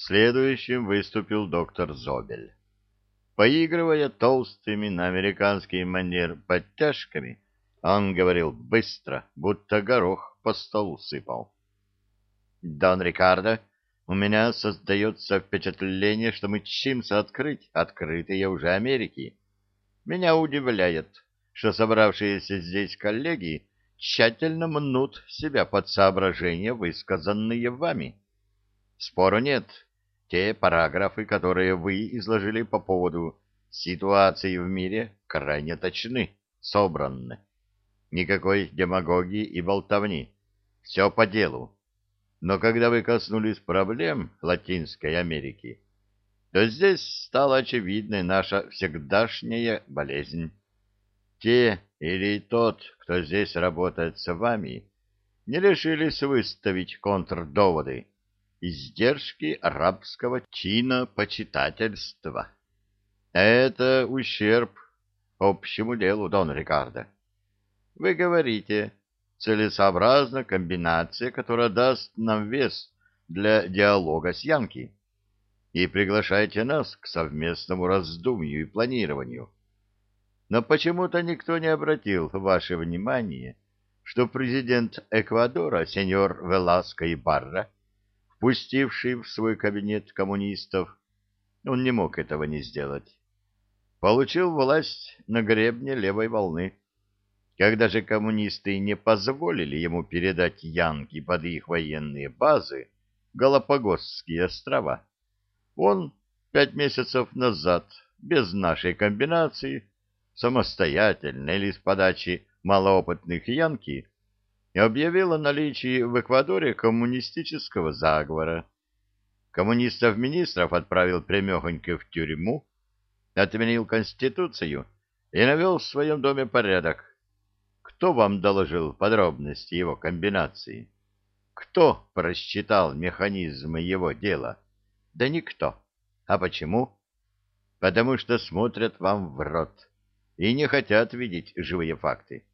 Следующим выступил доктор Зобель. Поигрывая толстыми на американский манер подтяжками, он говорил быстро, будто горох по столу сыпал. «Дон Рикардо, у меня создается впечатление, что мы чимся открыть открытые уже Америки. Меня удивляет, что собравшиеся здесь коллеги тщательно мнут себя под соображения, высказанные вами. Спору нет, те параграфы, которые вы изложили по поводу ситуации в мире, крайне точны, собраны. Никакой демагогии и болтовни. Все по делу. Но когда вы коснулись проблем Латинской Америки, то здесь стала очевидной наша всегдашняя болезнь. Те или тот, кто здесь работает с вами, не решились выставить контрдоводы, издержки арабского чинопочитательства. Это ущерб общему делу, Дон Рикардо. Вы говорите, целесообразна комбинация, которая даст нам вес для диалога с Янки, и приглашаете нас к совместному раздумью и планированию. Но почему-то никто не обратил ваше внимание, что президент Эквадора, сеньор Веласко Барра, впустивший в свой кабинет коммунистов, он не мог этого не сделать, получил власть на гребне левой волны. Когда же коммунисты не позволили ему передать Янки под их военные базы Галапагосские острова, он пять месяцев назад, без нашей комбинации, самостоятельно или с подачи малоопытных Янки, объявил о наличии в Эквадоре коммунистического заговора. Коммунистов-министров отправил прямехонько в тюрьму, отменил Конституцию и навел в своем доме порядок, кто вам доложил подробности его комбинации? Кто просчитал механизмы его дела? Да никто. А почему? Потому что смотрят вам в рот и не хотят видеть живые факты.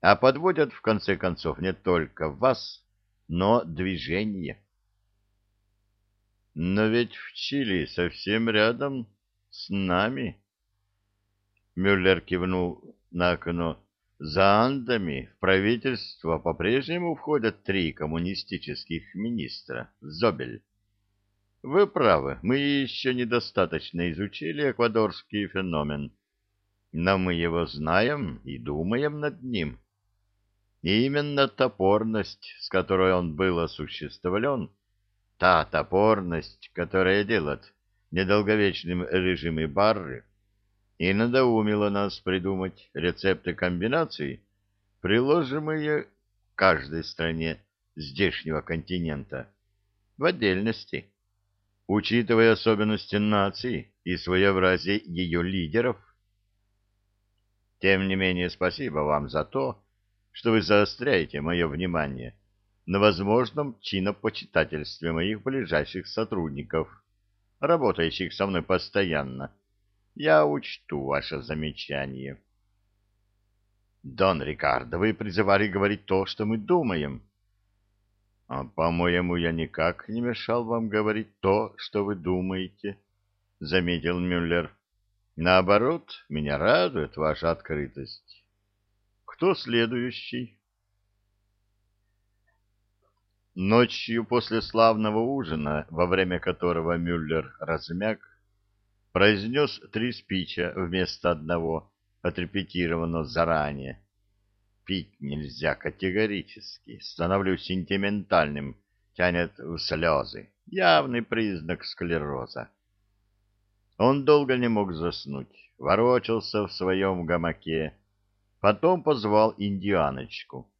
А подводят, в конце концов, не только вас, но движение. Но ведь в Чили совсем рядом с нами. Мюллер кивнул на окно. За Андами в правительство по-прежнему входят три коммунистических министра. Зобель. Вы правы, мы еще недостаточно изучили эквадорский феномен, но мы его знаем и думаем над ним. И именно топорность, с которой он был осуществлен, та топорность, которая делает недолговечным режимы Барры, и надоумило нас придумать рецепты комбинаций, приложимые каждой стране здешнего континента в отдельности, учитывая особенности нации и своеобразие ее лидеров. Тем не менее, спасибо вам за то, что вы заостряете мое внимание на возможном чинопочитательстве моих ближайших сотрудников, работающих со мной постоянно, я учту ваше замечание. Дон Рикардо, вы призывали говорить то, что мы думаем. А, по-моему, я никак не мешал вам говорить то, что вы думаете, заметил Мюллер. Наоборот, меня радует ваша открытость. Кто следующий? Ночью после славного ужина, во время которого Мюллер размяк, произнес три спича вместо одного, отрепетированного заранее. Пить нельзя категорически, становлюсь сентиментальным, тянет в слезы, явный признак склероза. Он долго не мог заснуть, ворочался в своем гамаке, потом позвал индианочку.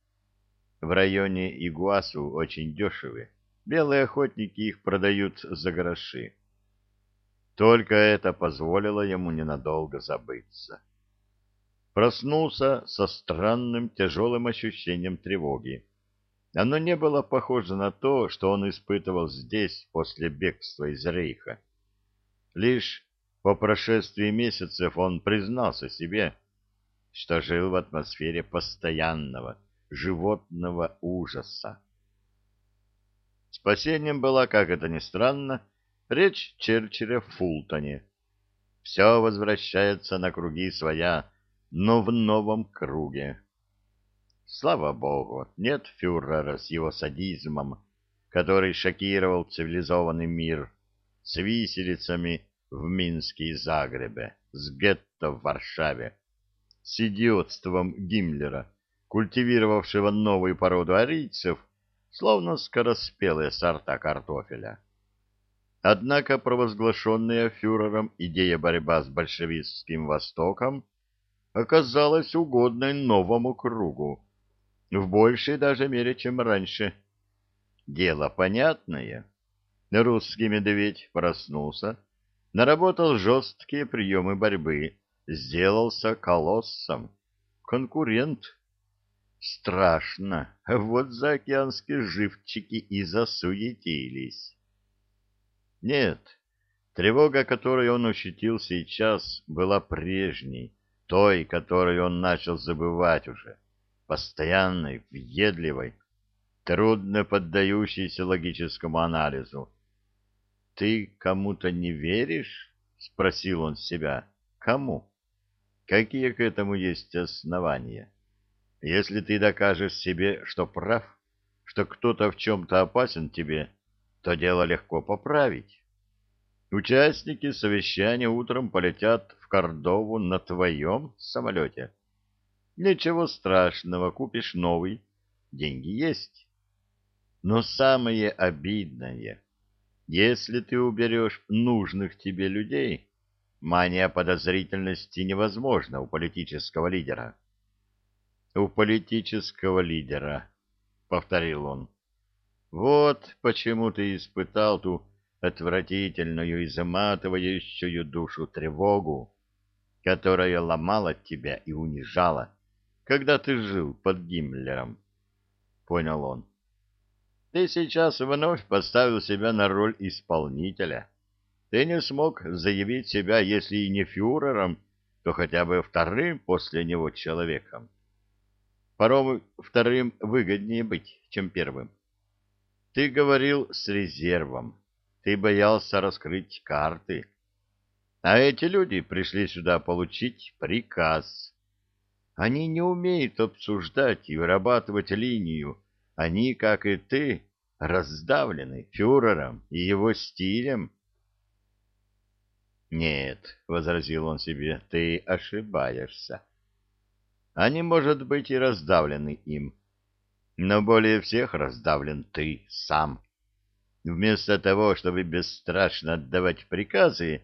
В районе Игуасу очень дешевы, белые охотники их продают за гроши. Только это позволило ему ненадолго забыться. Проснулся со странным тяжелым ощущением тревоги. Оно не было похоже на то, что он испытывал здесь после бегства из Рейха. Лишь по прошествии месяцев он признался себе, что жил в атмосфере постоянного животного ужаса. Спасением была, как это ни странно, Речь Черчилля в Фултоне. Все возвращается на круги своя, но в новом круге. Слава богу, нет фюрера с его садизмом, который шокировал цивилизованный мир, с виселицами в Минске и Загребе, с гетто в Варшаве, с идиотством Гиммлера, культивировавшего новую породу арийцев, словно скороспелые сорта картофеля. Однако провозглашенная фюрером идея борьба с большевистским Востоком оказалась угодной новому кругу, в большей даже мере, чем раньше. Дело понятное. Русский медведь проснулся, наработал жесткие приемы борьбы, сделался колоссом. Конкурент. Страшно. Вот заокеанские живчики и засуетились. Нет, тревога, которую он ощутил сейчас, была прежней, той, которую он начал забывать уже постоянной, въедливой, трудно поддающейся логическому анализу. «Ты кому-то не веришь?» — спросил он себя. «Кому? Какие к этому есть основания? Если ты докажешь себе, что прав, что кто-то в чем-то опасен тебе, то дело легко поправить. Участники совещания утром полетят в Кордову на твоем самолете» Ничего страшного, купишь новый. Деньги есть. Но самое обидное, если ты уберешь нужных тебе людей, мания подозрительности невозможна у политического лидера. У политического лидера, повторил он. Вот почему ты испытал ту отвратительную и заматывающую душу тревогу, которая ломала тебя и унижала когда ты жил под Гиммлером. Понял он. Ты сейчас вновь поставил себя на роль исполнителя. Ты не смог заявить себя, если и не фюрером, то хотя бы вторым после него человеком. Порой вторым выгоднее быть, чем первым. Ты говорил с резервом. Ты боялся раскрыть карты. А эти люди пришли сюда получить приказ. Они не умеют обсуждать и вырабатывать линию. Они, как и ты, раздавлены фюрером и его стилем. «Нет», — возразил он себе, — «ты ошибаешься. Они, может быть, и раздавлены им, но более всех раздавлен ты сам. Вместо того, чтобы бесстрашно отдавать приказы,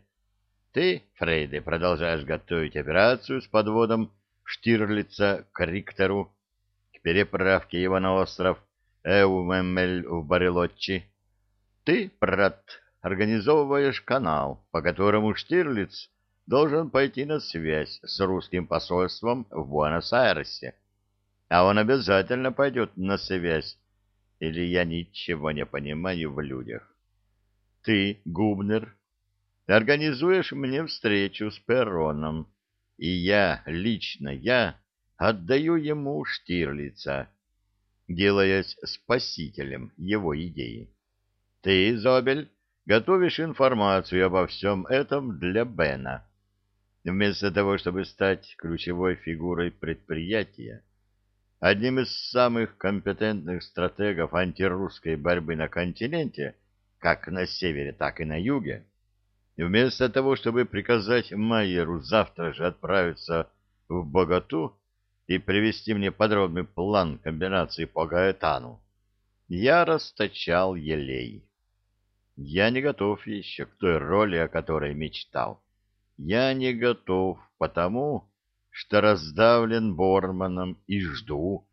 ты, Фрейде, продолжаешь готовить операцию с подводом Штирлица к Риктеру, к переправке его на остров Эумемель в Барелотчи. Ты, брат, организовываешь канал, по которому Штирлиц должен пойти на связь с русским посольством в Буэнос-Айресе. А он обязательно пойдет на связь, или я ничего не понимаю в людях. Ты, Губнер, организуешь мне встречу с Перроном, и я, лично я, отдаю ему Штирлица, делаясь спасителем его идеи. Ты, Зобель, готовишь информацию обо всем этом для Бена. Вместо того, чтобы стать ключевой фигурой предприятия, одним из самых компетентных стратегов антирусской борьбы на континенте, как на севере, так и на юге, Вместо того, чтобы приказать Майеру завтра же отправиться в Богату и привести мне подробный план комбинации по Гаэтану, я расточал елей. Я не готов еще к той роли, о которой мечтал. Я не готов потому, что раздавлен Борманом и жду,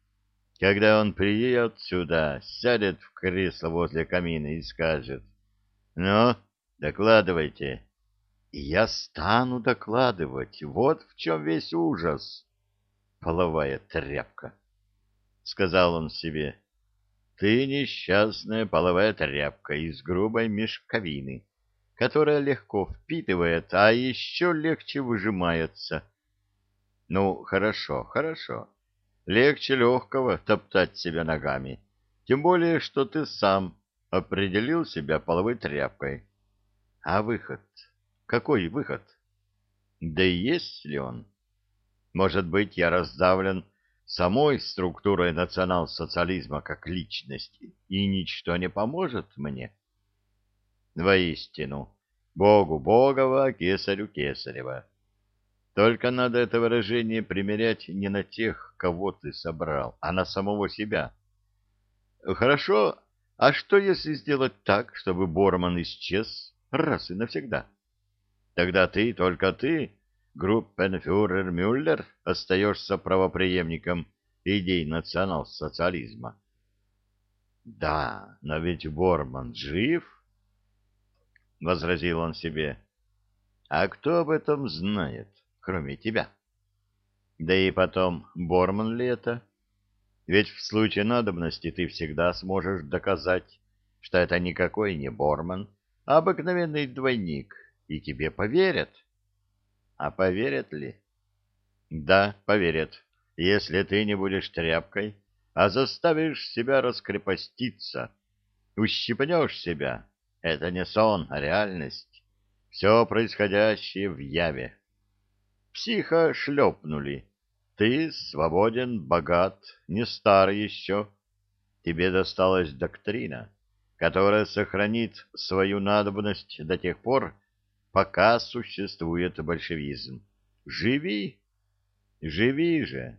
когда он приедет сюда, сядет в кресло возле камина и скажет, «Ну, Докладывайте. И я стану докладывать. Вот в чем весь ужас. Половая тряпка, — сказал он себе. Ты несчастная половая тряпка из грубой мешковины, которая легко впитывает, а еще легче выжимается. Ну, хорошо, хорошо. Легче легкого топтать себя ногами. Тем более, что ты сам определил себя половой тряпкой. А выход? Какой выход? Да есть ли он? Может быть, я раздавлен самой структурой национал-социализма как личности, и ничто не поможет мне? Воистину, Богу Богова, Кесарю Кесарева. Только надо это выражение примерять не на тех, кого ты собрал, а на самого себя. Хорошо, а что если сделать так, чтобы Борман исчез раз и навсегда? Тогда ты, только ты, группенфюрер Мюллер, остаешься правопреемником идей национал-социализма. Да, но ведь Борман жив, — возразил он себе. А кто об этом знает? кроме тебя. Да и потом, Борман ли это? Ведь в случае надобности ты всегда сможешь доказать, что это никакой не Борман, а обыкновенный двойник, и тебе поверят. А поверят ли? Да, поверят, если ты не будешь тряпкой, а заставишь себя раскрепоститься, ущипнешь себя. Это не сон, а реальность. Все происходящее в яве. Психа шлепнули. Ты свободен, богат, не старый еще. Тебе досталась доктрина, которая сохранит свою надобность до тех пор, пока существует большевизм. Живи, живи же.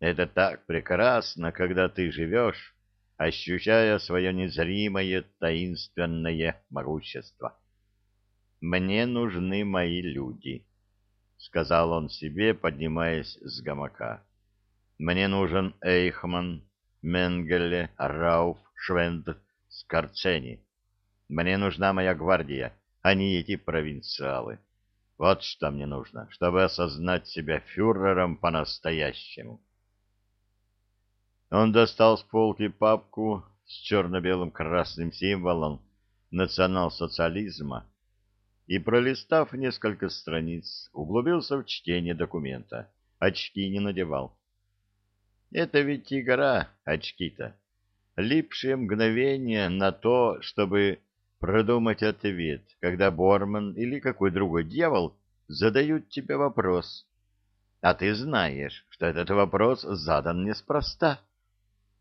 Это так прекрасно, когда ты живешь, ощущая свое незримое таинственное могущество. Мне нужны мои люди. — сказал он себе, поднимаясь с гамака. «Мне нужен Эйхман, Менгеле, Рауф, Швенд, Скорцени. Мне нужна моя гвардия, а не эти провинциалы. Вот что мне нужно, чтобы осознать себя фюрером по-настоящему». Он достал с полки папку с черно-белым красным символом национал-социализма и, пролистав несколько страниц, углубился в чтение документа. Очки не надевал. Это ведь игра, очки-то. Липшие мгновения на то, чтобы продумать ответ, когда Борман или какой другой дьявол задают тебе вопрос. А ты знаешь, что этот вопрос задан неспроста.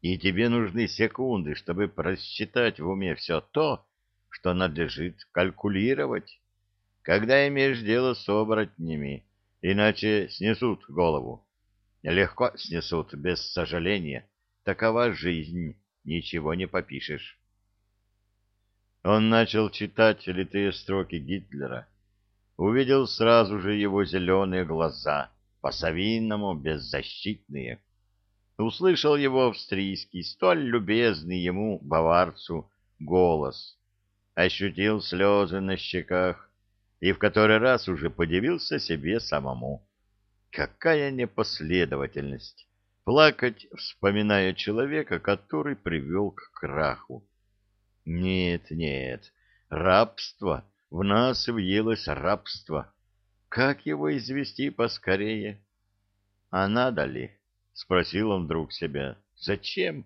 И тебе нужны секунды, чтобы просчитать в уме все то, что надлежит калькулировать когда имеешь дело с оборотнями, иначе снесут голову. Легко снесут, без сожаления. Такова жизнь, ничего не попишешь. Он начал читать литые строки Гитлера. Увидел сразу же его зеленые глаза, по-совинному беззащитные. Услышал его австрийский, столь любезный ему, баварцу, голос. Ощутил слезы на щеках, и в который раз уже подивился себе самому. Какая непоследовательность! Плакать, вспоминая человека, который привел к краху. Нет, нет, рабство, в нас въелось рабство. Как его извести поскорее? А надо ли? — спросил он вдруг себя. Зачем?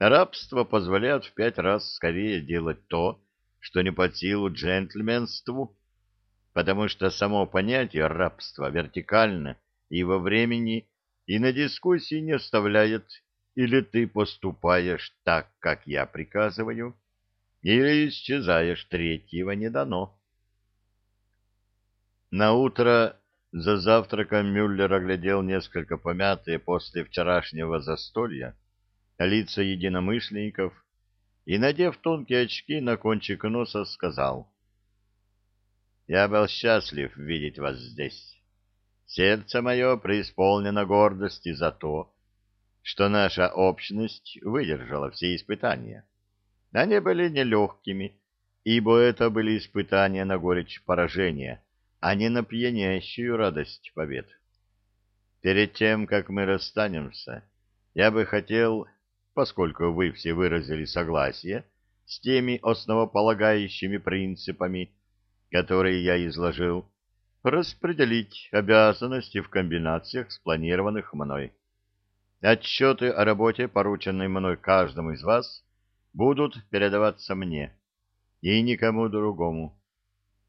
Рабство позволяет в пять раз скорее делать то, что не под силу джентльменству, потому что само понятие рабства вертикально и во времени, и на дискуссии не оставляет или ты поступаешь так, как я приказываю, или исчезаешь, третьего не дано. На утро за завтраком Мюллер оглядел несколько помятые после вчерашнего застолья лица единомышленников и, надев тонкие очки на кончик носа, сказал — я был счастлив видеть вас здесь. Сердце мое преисполнено гордости за то, что наша общность выдержала все испытания. Они были нелегкими, ибо это были испытания на горечь поражения, а не на пьянящую радость побед. Перед тем, как мы расстанемся, я бы хотел, поскольку вы все выразили согласие с теми основополагающими принципами, которые я изложил, распределить обязанности в комбинациях, спланированных мной. Отчеты о работе, порученной мной каждому из вас, будут передаваться мне и никому другому.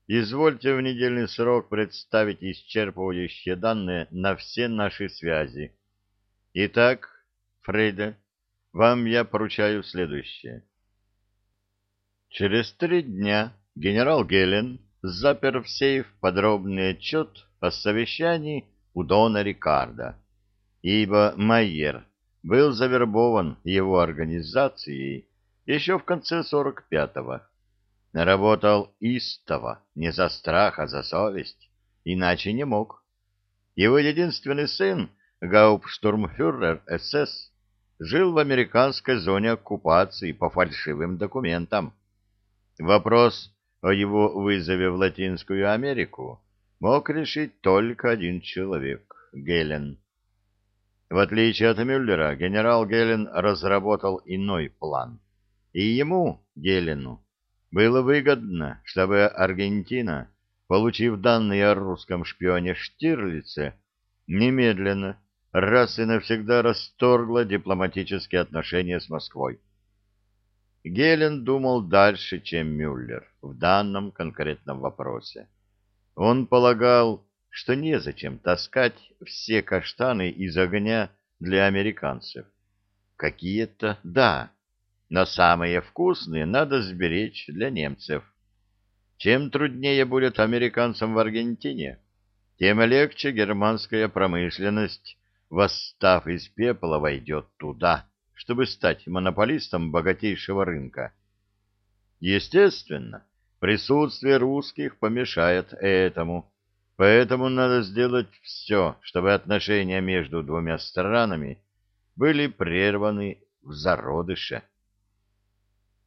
извольте в недельный срок представить исчерпывающие данные на все наши связи. Итак, Фрейда, вам я поручаю следующее. Через три дня генерал Гелен запер в сейф подробный отчет о совещании у Дона Рикардо, ибо Майер был завербован его организацией еще в конце 45-го. Работал истово, не за страх, а за совесть, иначе не мог. Его единственный сын, гауптштурмфюрер СС, жил в американской зоне оккупации по фальшивым документам. Вопрос о его вызове в Латинскую Америку мог решить только один человек — Гелен. В отличие от Мюллера, генерал Гелен разработал иной план. И ему, Гелену, было выгодно, чтобы Аргентина, получив данные о русском шпионе Штирлице, немедленно, раз и навсегда расторгла дипломатические отношения с Москвой. Гелен думал дальше, чем Мюллер в данном конкретном вопросе. Он полагал, что незачем таскать все каштаны из огня для американцев. Какие-то, да, но самые вкусные надо сберечь для немцев. Чем труднее будет американцам в Аргентине, тем легче германская промышленность, восстав из пепла, войдет туда чтобы стать монополистом богатейшего рынка. Естественно, присутствие русских помешает этому, поэтому надо сделать все, чтобы отношения между двумя странами были прерваны в зародыше.